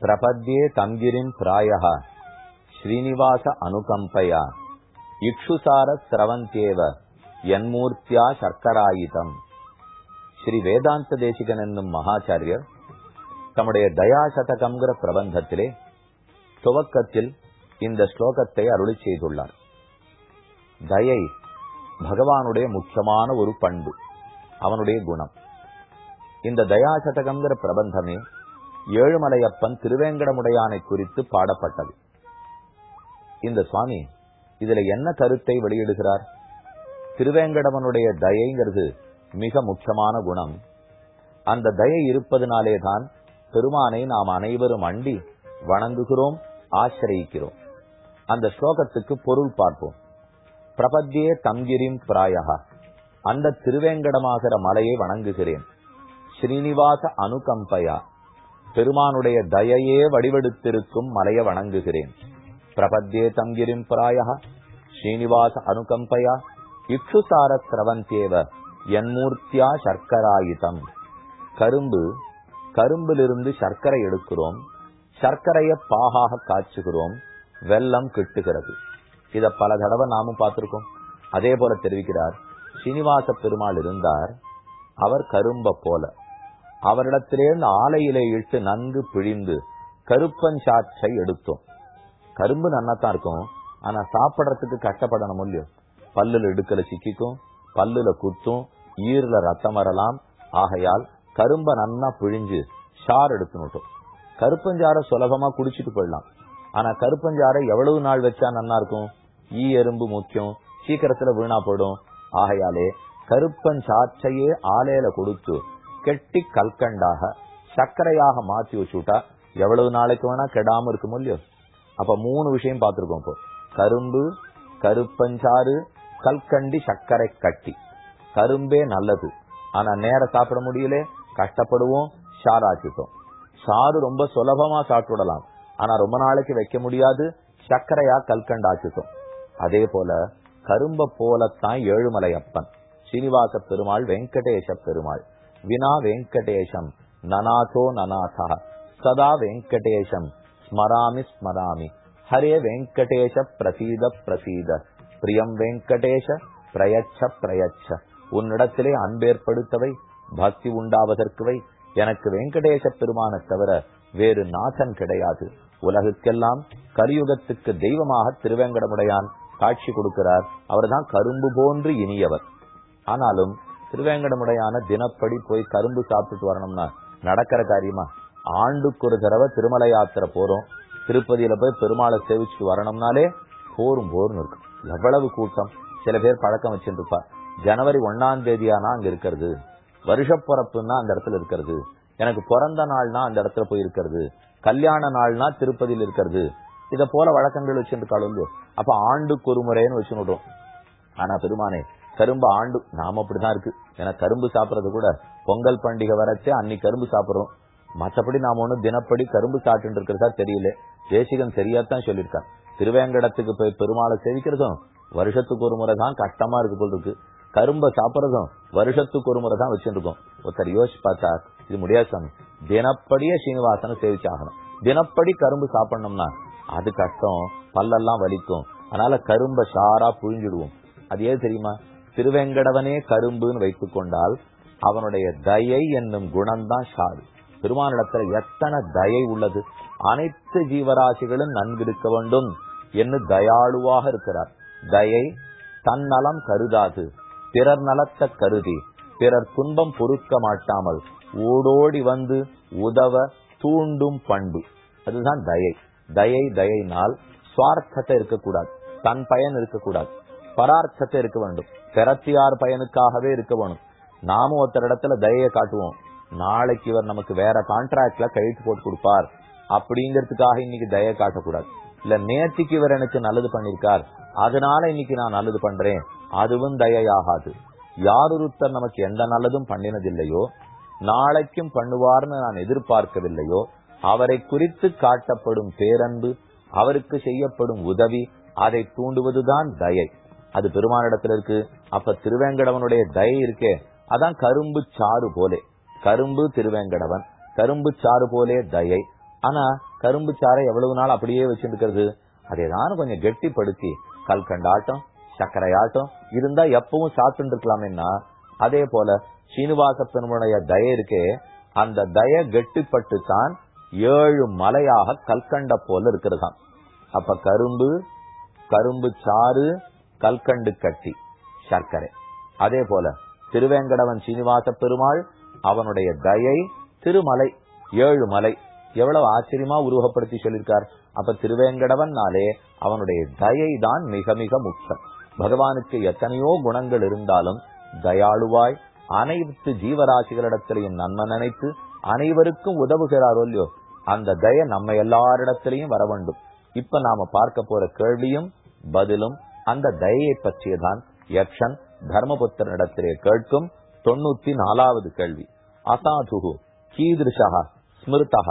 பிரபத்யே தங்கிரின் பிராயா ஸ்ரீனிவாச அனுகம்பையா இக்ஷுசார சிரவந்தேவ என்மூர்த்தியா சர்க்கராயுதம். ஸ்ரீ வேதாந்த தேசிகன் என்னும் மகாச்சாரியர் தம்முடைய தயாசதகம்ங்கிற பிரபந்தத்திலே துவக்கத்தில் இந்த ஸ்லோகத்தை அருளி செய்துள்ளார். தயை பகவானுடைய முக்கியமான ஒரு பண்பு அவனுடைய குணம். இந்த தயாசதகம்ங்கிற பிரபந்தமே ஏழுமலையப்பன் திருவேங்கடமுடையானை குறித்து பாடப்பட்டது. இந்த சுவாமி இதுல என்ன கருத்தை வெளியிடுகிறார்? திருவேங்கடவனுடைய தயைங்கிறது மிக முக்கியமான குணம். அந்த தயை இருப்பதனாலே தான் பெருமானை நாம் அனைவரும் அண்டி வணங்குகிறோம் ஆசிரியிக்கிறோம். அந்த ஸ்லோகத்துக்கு பொருள் பார்ப்போம். பிரபத்தியே தங்கிரிம் பிராயகா அந்த திருவேங்கடமாகிற மலையை வணங்குகிறேன். ஸ்ரீனிவாச அனுகம்பையா பெருமானுடைய தயையே வடிவெடுத்திருக்கும் மலையை வணங்குகிறேன். பிரபத்தியே தங்கிரிம் பிராயா ஸ்ரீனிவாச அனுகம்பயா இக்ஷுசார சிரவந்தேவ என்மூர்த்தியா சர்க்கராயுதம். கரும்பு கரும்பிலிருந்து சர்க்கரை எடுக்கிறோம். சர்க்கரைய பாகாக காய்ச்சுகிறோம். வெள்ளம் கிட்டுகிறது. இத பல தடவை நாமும் பார்த்திருக்கோம். அதே போல தெரிவிக்கிறார் சீனிவாச பெருமாள் இருந்தார் அவர் கரும்ப போல. அவரிடத்திலிருந்து ஆலையிலே இட்டு நன்கு பிழிந்து கருப்பஞ்சாற்றை எடுத்தோம். கரும்பு நன்னாத்தான் இருக்கும். ஆனா சாப்பிடறதுக்கு கஷ்டப்படணும் இல்லையோ? பல்லுல இடுக்கல சிக்கிக்கும் பல்லுல குத்தும் ஈரல ரத்தம் வரலாம். ஆகையால் கரும்ப நன்னா பிழிஞ்சு சார் எடுத்துனுட்டோம் கருப்பஞ்சார சுலபமா குடிச்சிட்டு போயிடலாம். ஆனா கருப்பஞ்சாரை எவ்வளவு நாள் வச்சா நன்னா இருக்கும்? ஈ எறும்பு முக்கியம். சீக்கிரத்துல வீணா போயிடும். ஆகையாலே கருப்பஞ்சாற்றையே ஆலையில கொடுத்து கெட்டி கல்கண்டாக சர்க்கரையாக மாத்தி வச்சுட்டா எவ்வளவு நாளைக்கு வேணா கெடாம இருக்கும் இல்லையோ? அப்ப மூணு விஷயம் பார்த்திருக்கோம் இப்போ. கரும்பு கருப்பஞ்சாறு கல்கண்டி சர்க்கரை கட்டி. கரும்பே நல்லது. ஆனா நேர சாப்பிட முடியல கஷ்டப்படுவோம் சாராக்கிட்டோம். சாறு ரொம்ப சுலபமா சாப்பிடலாம். ஆனா ரொம்ப நாளைக்கு வைக்க முடியாது சர்க்கரையா கல்கண்டாக்கிட்டோம். அதே போல கரும்ப போலத்தான் ஏழுமலையப்பன். ஸ்ரீனிவாச பெருமாள் வெங்கடேச பெருமாள். வினா வெங்கடேஷம் நனாதோ நனாதா சதா வெங்கடேஷம் ஸ்மராமி ஸ்மராமி. ஹரே வெங்கடேஷ பிரசீத பிரசீத. பிரியம் வெங்கடேஷ பிரயச்ச பிரயச்ச. உன்னிடத்திலே அன்பேற்படுத்தவை பக்தி உண்டாவதற்குவை. எனக்கு வெங்கடேச பெருமான தவிர வேறு நாதன் கிடையாது. உலகுக்கெல்லாம் கலியுகத்துக்கு தெய்வமாக திருவேங்கடமுடையான் காட்சி கொடுக்கிறார். அவர்தான் கரும்பு போன்று இனியவர். ஆனாலும் திருவேங்கடமுடையான தினப்படி போய் கரும்பு சாப்பிட்டுட்டு வரணும்னா நடக்கிற காரியமா? ஆண்டுக்கு ஒரு தடவை திருமலை யாத்திரை போறோம். திருப்பதியில போய் பெருமாளை சேவிச்சுட்டு வரணும்னாலே போரும் போர்னு இருக்கும். எவ்வளவு கூட்டம்? சில பேர் பழக்கம் வச்சுருப்பா. ஜனவரி ஒன்னாம் தேதியானா அங்க இருக்கிறது? வருஷ பிறப்புன்னா அந்த இடத்துல இருக்கிறது. எனக்கு பிறந்த நாள்னா அந்த இடத்துல போய் இருக்கிறது. கல்யாண நாள்னா திருப்பதியில் இருக்கிறது. இத போல வழக்கங்கள் வச்சுருக்காளோ அப்ப ஆண்டுக்கு ஒரு முறைன்னு வச்சுடுறோம் ஆனா பெருமானே கரும்பு ஆண்டு நாம அப்படிதான் இருக்கு. ஏன்னா கரும்பு சாப்பிடறது கூட பொங்கல் பண்டிகை வரச்சே அன்னைக்கு கரும்பு சாப்பிடுறோம். மற்றபடி நாம ஒண்ணு தினப்படி கரும்பு சாப்பிட்டு இருக்கிறதா தெரியல. தேசிகன் சரியாத்தான் சொல்லியிருக்கான். திருவேங்கடத்துக்கு போய் பெருமாளை சேவிக்கிறதும் வருஷத்துக்கு ஒரு முறை தான் கஷ்டமா இருக்கு போல் இருக்கு. கரும்பை சாப்பிடறதும் வருஷத்துக்கு ஒரு முறை தான் வச்சுருக்கோம். ஒருத்தர் யோசிச்சு பார்த்தா இது முடியாது சாமி. தினப்படியே சீனிவாசனை சேவிச்சாகணும். தினப்படி கரும்பு சாப்பிடணும்னா அது கஷ்டம் பல்லெல்லாம் வலிக்கும். அதனால கரும்பை சாரா புழிஞ்சிடுவோம். அது ஏது தெரியுமா? திருவேங்கடவனே கரும்புன்னு வைத்துக் கொண்டால் அவனுடைய தயை என்னும் குணம்தான் சாது பெருமானிடத்துல எத்தனை தயை உள்ளது? அனைத்து ஜீவராசிகளும் நன்கிருக்க வேண்டும் என்று தயாளுவாக இருக்கிறார். தயை தன்னலம் கருதாது பிறர் நலத்த கருதி பிறர் துன்பம் பொறுக்க மாட்டாமல் ஓடோடி வந்து உதவ தூண்டும் பண்பு. அதுதான் தயை. தயை தயைனால் சுவார்த்தத்தை இருக்கக்கூடாது தன் பயன் இருக்கக்கூடாது பரார்த்தத்தை இருக்க வேண்டும். பிறத்தியார் பயனுக்காகவே இருக்க வேணும். நாமும் ஒருத்தர் இடத்துல தயையை காட்டுவோம். நாளைக்கு இவர் நமக்கு வேற கான்ட்ராக்ட்ல கையெழுத்து போட்டு கொடுப்பார். அப்படிங்கிறதுக்காக இன்னைக்கு தயை காட்டக்கூடாது. இல்ல நேற்றுக்கு இவர் எனக்கு நல்லது பண்ணிருக்கார். அதனால இன்னைக்கு நான் நல்லது பண்றேன். அதுவும் தயையாகாது. யாரொருத்தர் நமக்கு எந்த நல்லதும் பண்ணினதில்லையோ நாளைக்கும் பண்ணுவார்னு நான் எதிர்பார்க்கவில்லையோ அவரை குறித்து காட்டப்படும் பேரன்பு அவருக்கு செய்யப்படும் உதவி அதை தூண்டுவதுதான் தயை. அது பெருமானிடத்துல இருக்கு. அப்ப திருவேங்கடவனுடைய தயை இருக்கே. அதான் கரும்பு சாறு போலே. கரும்பு திருவேங்கடவன். கரும்பு சாறு போலே தயை. ஆனா கரும்பு சாறை எவ்வளவு நாள் அப்படியே வச்சிருக்கிறது அதேதான் கொஞ்சம் கெட்டிப்படுத்தி கல்கண்டாட்டம் சர்க்கரையாட்டம் இருந்தா எப்பவும் சாப்பிட்டு இருக்கலாமேன்னா அதே போல சீனிவாச பெருமனுடைய தய இருக்கே. அந்த தய கெட்டிப்பட்டு தான் ஏழு மலையாக கல்கண்ட போல இருக்கிறதாம். அப்ப கரும்பு கரும்பு சாறு கல்கண்டு கட்டி சர்க்கரை. அதே போல திருவேங்கடவன் சீனிவாச பெருமாள் அவனுடைய தயை திருமலை ஏழு மலை எவ்வளவு ஆச்சரியமா உருவகப்படுத்தி சொல்லியிருக்கார். அப்ப திருவேங்கடவன்னாலே அவனுடைய தயை தான் மிக மிக முக்கியம். பகவானுக்கு எத்தனையோ குணங்கள் இருந்தாலும் தயாளுவாய் அனைத்து ஜீவராசிகளிடத்திலையும் நன்மை நினைத்து அனைவருக்கும் உதவுகிறாரோ இல்லையோ அந்த தய நம்ம எல்லாரிடத்திலையும் வர வேண்டும். இப்ப நாம பார்க்க போற கேள்வியும் பதிலும் அந்த தயையை பற்றியதான் யக்ஷன் தர்மபுத்திரனிடத்திலே கேட்கும் தொண்ணூத்தி நாலாவது கேள்வி. அசாதுகு கீதிருஷா ஸ்மிருதா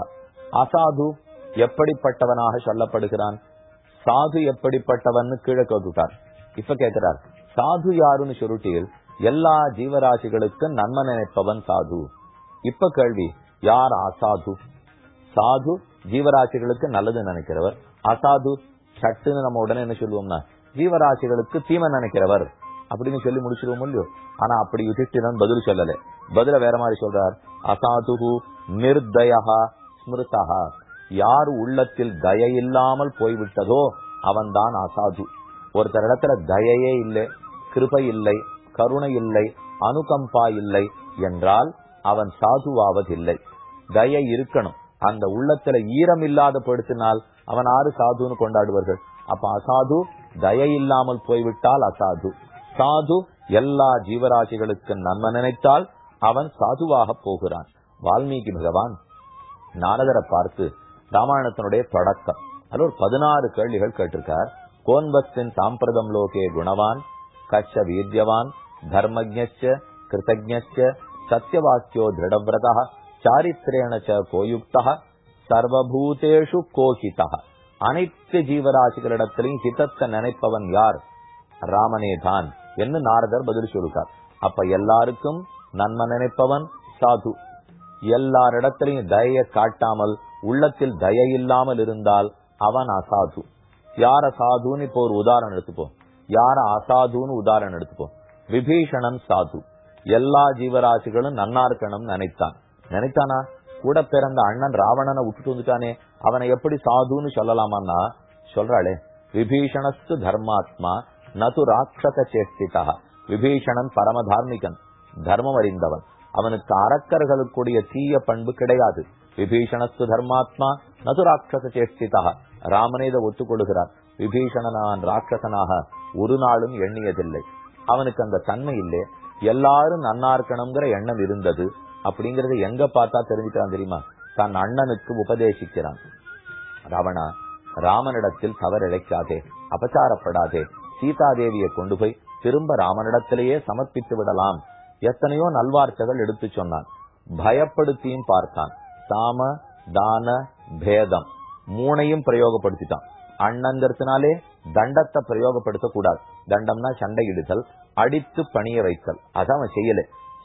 அசாது எப்படிப்பட்டவனாக சொல்லப்படுகிறான்? சாது எப்படிப்பட்டவன் கீழே கேட்டுட்டார். இப்ப கேட்கிறார் சாது யாருன்னு சுருட்டியில் எல்லா ஜீவராசிகளுக்கும் நன்மை நினைப்பவன் சாது. இப்ப கேள்வி யார் அசாது? சாது ஜீவராசிகளுக்கு நல்லது நினைக்கிறவர். அசாது சட்டுன்னு நம்ம உடனே என்ன சொல்லுவோம்னா ஜீவராசிகளுக்கு தீமை நினைக்கிறவர். அப்படின்னு சொல்லி முடிச்சிருவோம் இல்லையோ? ஆனா அப்படி யுதிஷ்டிரன் பதில் சொல்லல. பதில வேற மாதிரி சொல்றார். அசாதுகு நிர்தயா ஸ்மிருதா யார் உள்ளத்தில் தய இல்லாமல் போய்விட்டதோ அவன்தான் அசாது. ஒருத்தர் இடத்துல தயையே இல்லை கிருபை இல்லை கருணை இல்லை அனுகம்பா இல்லை என்றால் அவன் சாதுவாவதில்லை. தயை இருக்கணும். அந்த உள்ளத்துல ஈரம் இல்லாத படுத்தினால் அவன் ஆறு சாதுன்னு கொண்டாடுவார்கள். அப்ப அசாது தயை இல்லாமல் போய்விட்டால் அசாது. சாது எல்லா ஜீவராசிகளுக்கு நன்மை நினைத்தால் அவன் சாதுவாக போகிறான். வால்மீகி பகவான் நாரதரை பார்த்து ராமாயணத்தினுடைய தொடக்கம். அது ஒரு பதினாறு கேள்விகள் கேட்டிருக்கார். கோன்பத்தின் சாம்பிரதம் லோகே குணவான் கஷ வீரியவான் தர்மஜ்ஞ கிருத்தஜ்ஞ சத்தியவாக்கியோ திருடவிரதா சாரித்திரேண ச கோயுக்தா சர்வபூதேஷு கோஹிதா அனைத்து ஜீவராசிகளிடத்திலையும் ஹிதத்தை நினைப்பவன் யார்? ராமனே தான் என்று நாரதர் பதில் சொல்லுகிறார். அப்ப எல்லாருக்கும் நன்மை நினைப்பவன் சாது. எல்லாரிடத்திலையும் தயையை காட்டாமல் உள்ளத்தில் தய இல்லாமல் இருந்தால் அவன் அசாது. யார சாதுன்னு இப்போ ஒரு உதாரணம் எடுத்துப்போம். யார அசாதுன்னு உதாரணம் எடுத்துப்போம். விபீஷணன் சாது. எல்லா ஜீவராசிகளும் நன்னா இருக்கணும்னு நினைத்தான். நினைத்தானா? கூட பிறந்த அண்ணன் ராவணனை விட்டுட்டு வந்துட்டானே. அவனை எப்படி சாதுன்னு சொல்லலாமான்னா சொல்றாளே விபீஷணஸ்து தர்மாத்மா நது ராட்சத சேஷ்டிதா விபீஷணன் பரம தார்மிகன் தர்மம் அறிந்தவன். அவனுக்கு அறக்கர்களுக்குடைய தீய பண்பு கிடையாது. விபீஷணஸ்து தர்மாத்மா நது ராட்சச சேஷ்டிதா. ராமனே இதை ஒத்துக்கொள்கிறார். விபீஷணனான் ராட்சசனாக ஒரு நாளும் எண்ணியதில்லை. அவனுக்கு அந்த தன்மை இல்லை. எல்லாரும் நன்னா இருக்கணுங்கிற எண்ணம் இருந்தது. அப்படிங்கறத எங்க பார்த்தா தெரிஞ்சுக்கலாம் தெரியுமா? தன் அண்ணனுக்கு உபதேசிக்கிறான். ராவணா ராமனிடத்தில் தவறிழைக்காதே அபச்சாரப்படாதே சீதாதேவியை கொண்டு போய் திரும்ப ராமனிடத்திலேயே சமர்ப்பித்து விடலாம். எத்தனையோ நல்வார்த்தைகள் எடுத்து சொன்னான். பயப்படுத்தியும் பார்த்தான். சாம தான பேதம் மூனையும் பிரயோகப்படுத்திட்டான். அண்ணங்கிறதுனாலே தண்டத்தை பிரயோகப்படுத்த கூடாது தண்டம்னா சண்டையிடுதல் அடித்து பணிய வைத்தல். அதான் அவன் செய்யல.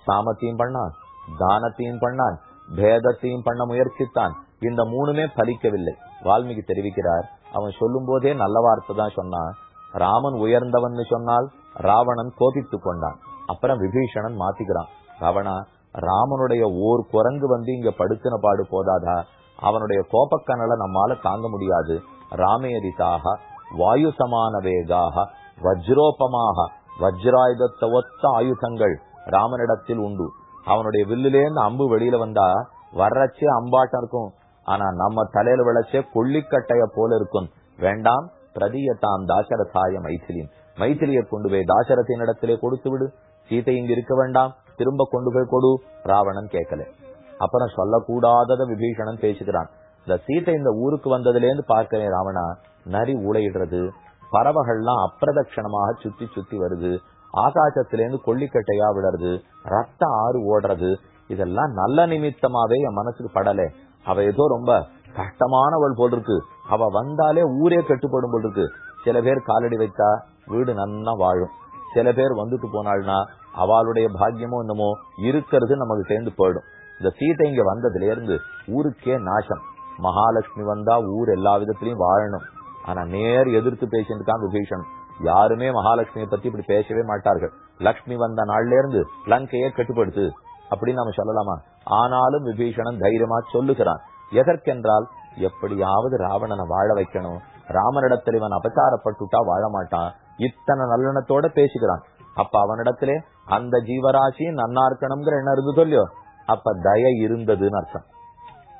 சாமத்தையும் பண்ணான் தானத்தையும் பண்ணான் பேதத்தையும் பண்ண முயற்சித்தான். இந்த மூணுமே பலிக்கவில்லை. வால்மீகி தெரிவிக்கிறார் அவன் சொல்லும் போதே நல்ல வார்த்தை தான் சொன்னான். ராமன் உயர்ந்தவன் சொன்னால் ராவணன் கோபித்து கொண்டான். அப்புறம் விபீஷணன் மாத்திக்கிறான். ராவணா ராமனுடைய ஓர் குரங்கு வந்து இங்க படுத்தின பாடு போதாதா? அவனுடைய கோபக்கனலை நம்மால தாங்க முடியாது. ராமேரிதாக வாயு சமான வேகாக வஜ்ரோபமாக வஜ்ராயுதத்தை ஒத்த ஆயுதங்கள் ராமனிடத்தில் உண்டு. அவனுடைய வில்லுலேருந்து அம்பு வெளியில வந்தா வர்றச்சே அம்பாட்டம் இருக்கும். ஆனா நம்ம தலையில விளைச்சே கொள்ளிக்கட்டைய போல இருக்கும். வேண்டாம் பிரதியத்தாம் தாசரதாய மைத்திலின். மைத்திலியை கொண்டு போய் தாசரத்தின் இடத்திலே கொடுத்து விடு. சீதை இங்க இருக்க வேண்டாம். திரும்ப கொண்டு போய் கொடு. ராவணன் கேட்கல. அப்புறம் சொல்லக்கூடாதத விபீஷணன் பேசுகிறான். இந்த சீத்தை இந்த ஊருக்கு வந்ததுல இருந்து பார்க்கிறேன் ராவணா நரி ஊழையிடுறது பறவைகள்லாம் அப்பிரதட்சணமாக சுத்தி சுத்தி வருது. ஆகாசத்திலேருந்து கொல்லிக்கட்டையா விடுறது ரத்த ஆறு ஓடுறது இதெல்லாம் நல்ல நிமித்தமாவே என் மனசுக்கு படல. அவ ஏதோ ரொம்ப கஷ்டமானவள் போல் இருக்கு அவ வந்தாலே ஊரே கட்டுப்படும் போல் இருக்கு சில பேர் காலடி வைத்தா வீடு நன்னா வாழும். சில பேர் வந்துட்டு போனாள்னா அவளுடைய பாக்கியமோ என்னமோ இருக்கிறது நமக்கு சேர்ந்து போயிடும். இந்த சீட்டை இங்க வந்ததுல இருந்து ஊருக்கே நாசம். மகாலட்சுமி வந்தா ஊர் எல்லா விதத்திலயும் வாழணும். ஆனா நேர் எதிர்த்து பேசிட்டு விபீஷன் யாருமே மகாலட்சுமியை பத்தி இப்படி பேசவே மாட்டார்கள். லக்ஷ்மி வந்த நாள்ல இருந்து லங்கையை கட்டுப்படுத்து அப்படின்னு நம்ம சொல்லலாமா? ஆனாலும் விபீஷணன் தைரியமா சொல்லுகிறான். எதற்கென்றால் எப்படியாவது ராவணனை வாழ வைக்கணும். ராமனிடத்தில் இவன் அபச்சாரப்பட்டுட்டா வாழ மாட்டான். இத்தனை நல்லெண்ணத்தோட பேசுகிறான். அப்ப அவனிடத்திலே அந்த ஜீவராசி நன்னா இருக்கணுங்கிற எண்ணம் இருந்து சொல்லியோ? அப்ப தய இருந்ததுன்னு அர்த்தம்.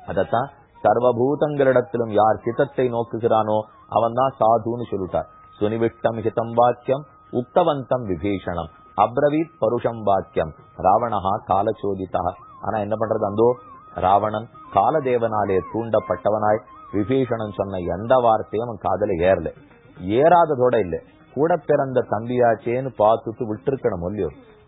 அதத்தான் சர்வபூதங்களிடத்திலும் யார் சித்தத்தை நோக்குகிறானோ அவன் தான் சாதுன்னு சொல்லிட்டார். சுனிவிட்டம் ஹிதம் வாக்கியம் உக்தவந்தம் விபீஷணம். அப்ரவீத் பருஷம் வாக்கியம். ராவணஹா காலச்சோதிதா ஆனா என்ன பண்றது அந்தோ? ராவணன் காலதேவனாலே தூண்டப்பட்டவனாய் விபீஷணன் சொன்ன எந்த வார்த்தையும் அவன் காதல ஏறல. ஏறாததோட இல்ல. கூட பிறந்த தம்பியாச்சேன்னு பார்த்துட்டு விட்டுருக்கணும் இல்லையோ?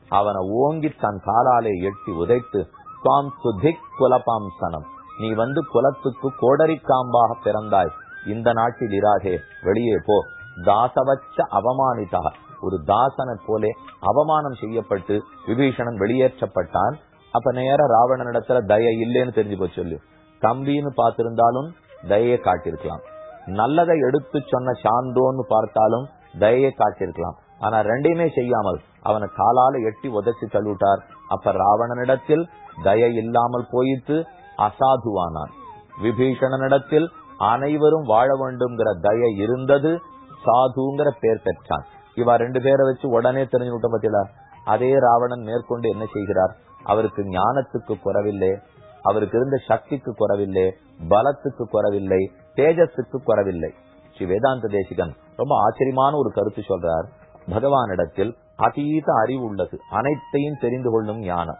அவனை ஓங்கி தன் காலாலே எட்டி உதைத்து தாம் சுதிக் குலபாம்சனம் நீ வந்து குலத்துக்கு கோடரிக்காம்பாக பிறந்தாய். இந்த நாட்டில் இராகே வெளியே போ. தாசவச்ச அவமானிதா ஒரு தாசனை போலே அவமானம் செய்யப்பட்டு விபீஷணன் வெளியேற்றப்பட்டான். அப்ப நேர ராவணனிடத்துல தய இல்லைன்னு தெரிஞ்சு போச்சு சொல்லு. தம்பின்னு பார்த்திருந்தாலும் தயையை காட்டியிருக்கலாம். நல்லதை எடுத்து சொன்ன சாந்தோன்னு பார்த்தாலும் தயையை காட்டியிருக்கலாம். ஆனா ரெண்டையுமே செய்யாமல் அவனை காலால எட்டி உதச்சி தள்ளிவிட்டார். அப்ப ராவணனிடத்தில் தய இல்லாமல் போயிட்டு அசாதுவானான். விபீஷணனிடத்தில் அனைவரும் வாழ வேண்டும்ங்கிற தய இருந்தது. சாதுங்கிற பெயர் பெற்றான். இவா ரெண்டு பேரை வச்சு உடனே தெரிஞ்சு விட்ட பத்தியில அதே ராவணன் மேற்கொண்டு என்ன செய்கிறார்? அவருக்கு ஞானத்துக்கு குறவில்லை. அவருக்கு இருந்த சக்திக்கு குறவில்லை. பலத்துக்கு குறவில்லை. தேஜஸுக்கு குறவில்லை. ஸ்ரீ வேதாந்த தேசிகன் ரொம்ப ஆச்சரியமான ஒரு கருத்து சொல்றார். பகவானிடத்தில் அதீத அறிவு உள்ளது. அனைத்தையும் தெரிந்து கொள்ளும் ஞானம்.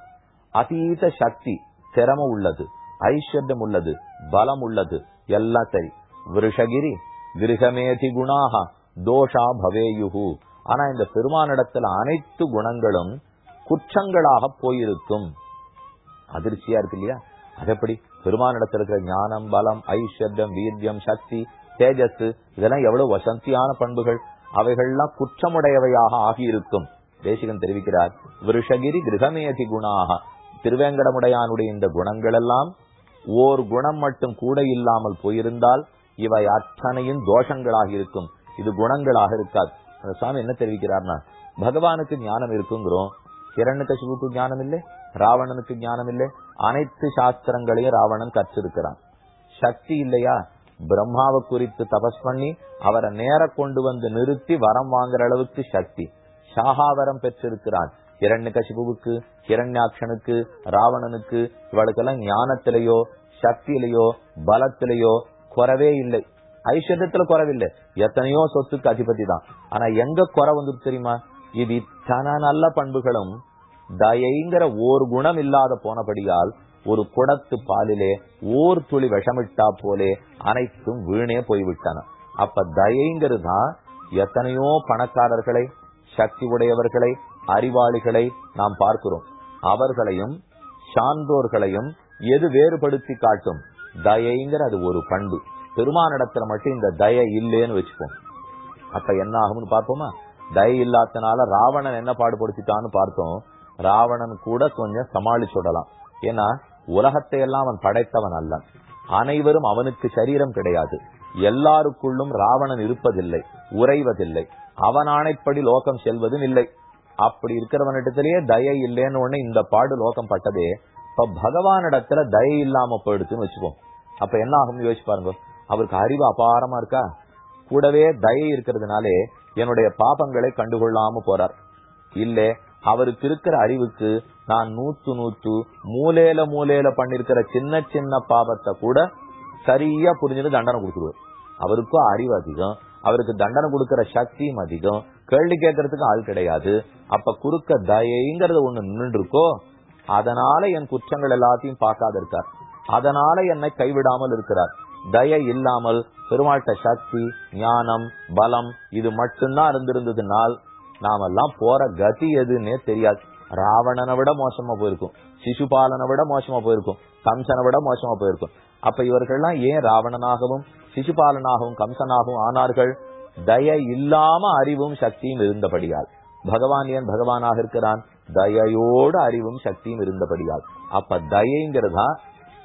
அதீத சக்தி திறம உள்ளது. ஐஸ்வர்யம் உள்ளது. பலம் உள்ளது. எல்லாம் சரி. விருஷகிரி கிரகமேதி குணாக தோஷா பவேயுகு ஆனா இந்த பெருமானிடத்துல அனைத்து குணங்களும் குற்றங்களாக போயிருக்கும். அதிர்ச்சியா இருக்கு இல்லையா? அது எப்படி இருக்கிற ஞானம் பலம் ஐஸ்வர்யம் வீரியம் சக்தி தேஜஸ் இதெல்லாம் எவ்வளவு வசந்தியான பண்புகள். அவைகள்லாம் குற்றமுடையவையாக ஆகியிருக்கும். தேசிகன் தெரிவிக்கிறார் விருஷகிரி கிரகமேதி குணாக திருவேங்கடமுடையானுடைய இந்த குணங்கள் எல்லாம் ஓர் குணம் மட்டும் கூட இல்லாமல் போயிருந்தால் இவை அத்தனையும் தோஷங்களாக இருக்கும். இது குணங்களாக இருக்காது. அந்த சுவாமி என்ன தெரிவிக்கிறார்னா பகவானுக்கு ஞானம் இருக்குங்கிறோம். கிரண்யகசிபுக்கு ஞானம் இல்லை ராவணனுக்கு ஞானம் இல்லை அனைத்து சாஸ்திரங்களையும் ராவணன் கற்றிருக்கிறான். சக்தி இல்லையா? பிரம்மாவை குறித்து தபஸ் பண்ணி அவரை நேர கொண்டு வந்து நிறுத்தி வரம் வாங்குற அளவுக்கு சக்தி. சாகாவரம் பெற்றிருக்கிறான். கிரண்யகசிபுவுக்கு கிரண்யாட்சனுக்கு ராவணனுக்கு இவளுக்கெல்லாம் ஞானத்திலேயோ சக்தியிலேயோ பலத்திலேயோ குறவே இல்லை. ஐஸ்வர்யத்துல குறவில்லை. எத்தனையோ சொத்துக்கு அதிபதி தான். ஆனா எங்க குறை வந்து தெரியுமா? இது இத்தனை நல்ல பண்புகளும் தயைங்கிற ஓர் குணம் இல்லாத போனபடியால் ஒரு குடத்து பாலிலே ஓர் துளி விஷமிட்டா போலே அனைத்தும் வீணே போய்விட்டன. அப்ப தயைங்கிறது தான் எத்தனையோ பணக்காரர்களை சக்தி உடையவர்களை அறிவாளிகளை நாம் பார்க்கிறோம். அவர்களையும் சான்றோர்களையும் எது வேறுபடுத்தி காட்டும்? தயைங்கிற அது ஒரு பண்பு. பெருமானிடத்துல மட்டும் இந்த தய இல்லேன்னு வச்சுப்போம். அப்ப என்ன ஆகும்னு பார்ப்போமா? தய இல்லாதனால ராவணன் என்ன பாடுபடுத்திட்டான்னு பார்த்தோம். ராவணன் கூட கொஞ்சம் சமாளிச்சுடலாம் ஏன்னா உலகத்தை எல்லாம் அவன் படைத்தவன் அல்ல அனைவரும் அவனுக்கு சரீரம் கிடையாது. எல்லாருக்குள்ளும் ராவணன் இருப்பதில்லை உறைவதில்லை. அவன் ஆணைப்படி லோகம் செல்வதும் இல்லை. அப்படி இருக்கிறவனிடத்திலேயே தய இல்லைன்னு உடனே இந்த பாடு லோகம் பட்டதே. இப்ப பகவானிடத்துல தய இல்லாம போயிடுச்சுன்னு வச்சுப்போம். அப்ப என்ன ஆகும் யோசிச்சு பாருங்க. அவருக்கு அறிவு அபாரமா இருக்கா? கூடவே தயை இருக்கிறதுனாலே என்னுடைய பாபங்களை கண்டுகொள்ளாம போறார். இல்ல அவருக்கு இருக்கிற அறிவுக்கு நான் நூத்து நூத்து மூலையில மூலையில பண்ணிருக்கிற சின்ன சின்ன பாபத்தை கூட சரியா புரிஞ்சுட்டு தண்டனை கொடுத்துருவார் அவருக்கும் அறிவு அதிகம் அவருக்கு தண்டனை கொடுக்கிற சக்தியும் அதிகம் கேள்வி கேட்கறதுக்கு ஆள் கிடையாது. அப்ப குறுக்க தயைங்கிறது ஒண்ணு நின்று இருக்கோ அதனால என் குற்றங்கள் எல்லாத்தையும் பார்க்காத இருக்கார். அதனால என்னை கைவிடாமல் இருக்கிறார். தய இல்லாமல் பெருமாட்ட சக்தி ஞானம் பலம் இது மட்டும்தான் இருந்திருந்ததுனால் நாமெல்லாம் போற கதி எதுன்னே தெரியாது. ராவணனை விட மோசமா போயிருக்கும். சிசுபாலனை விட மோசமா போயிருக்கும். கம்சனை விட மோசமா போயிருக்கும். அப்ப இவர்கள்லாம் ஏன் ராவணனாகவும் சிசுபாலனாகவும் கம்சனாகவும் ஆனார்கள்? தய இல்லாம அறிவும் சக்தியும் இருந்தபடியால். பகவான் ஏன் பகவானாக இருக்கிறான்? தயையோடு அறிவும் சக்தியும் இருந்தபடியால். அப்ப தயைங்கிறதா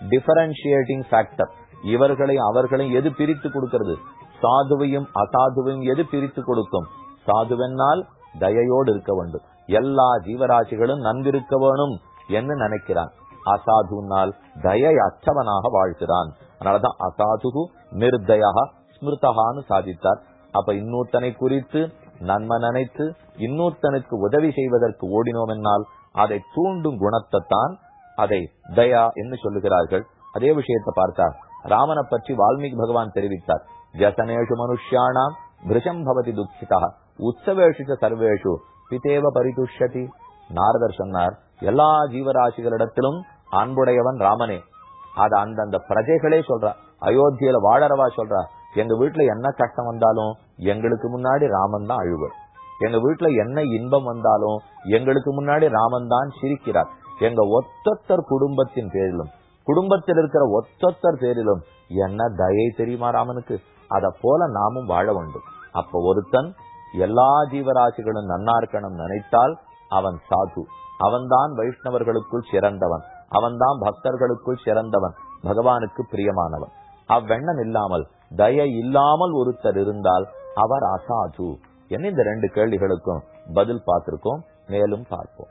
டிஃபரன்ஷியேட்டிங் ஃபேக்டர் இவர்களை அவர்களையும் எது பிரித்து கொடுக்கிறது? சாதுவையும் அசாதுவையும் எது பிரித்து கொடுக்கும்? சாதுவென்னால் தயையோடு இருக்க வேண்டும். எல்லா ஜீவராசிகளும் நன்றிருக்க வேணும் என்று நினைக்கிறான். அசாதுனால் தயை அச்சவனாக வாழ்கிறான். அதனாலதான் அசாது நிர்தயா ஸ்மிருதகான்னு சாதித்தார். அப்ப இன்னொருத்தனை குறித்து நன்மை நினைத்து இன்னொருத்தனுக்கு உதவி செய்வதற்கு ஓடினோம் என்னால் அதை தூண்டும் குணத்தை தான் அதை தயா என்று சொல்லுகிறார்கள். அதே விஷயத்தை பார்த்தார். ராமனை பற்றி வால்மீகி பகவான் தெரிவித்தார். ஜசனேஷு மனுஷியானாம் பிருஷம் பவதி துக்கிதா உற்சவேஷு சர்வேஷு பிதேவ பரிதுஷதி நாரதர் சொன்னார் எல்லா ஜீவராசிகளிடத்திலும் அன்புடையவன் ராமனே. அத அந்தந்த பிரஜைகளே சொல்றா. அயோத்தியில வாழறவா சொல்றா. எங்க வீட்டுல என்ன கஷ்டம் வந்தாலும் எங்களுக்கு முன்னாடி ராமன் தான் அழுவர். எங்க வீட்டுல என்ன இன்பம் வந்தாலும் எங்களுக்கு முன்னாடி ராமன் தான் சிரிக்கிறார். எங்க ஒத்தொத்தர் குடும்பத்தின் பேரிலும் குடும்பத்தில் இருக்கிற ஒத்தொத்தர் பேரிலும் என்ன தயை தெரியுமா ராமனுக்கு? அத போல நாமும் வாழ வேண்டும். அப்ப ஒருத்தன் எல்லா ஜீவராசிகளும் நன்னார்க்கணும் நினைத்தால் அவன் சாது. அவன்தான் வைஷ்ணவர்களுக்குள் சிறந்தவன். அவன்தான் பக்தர்களுக்குள் சிறந்தவன். பகவானுக்கு பிரியமானவன். அவ்வெண்ணம் இல்லாமல் தய இல்லாமல் ஒருத்தர் இருந்தால் அவர் அசாது. என்ன இந்த ரெண்டு கேள்விகளுக்கும் பதில் பார்த்திருக்கோம் மேலும் பார்ப்போம்.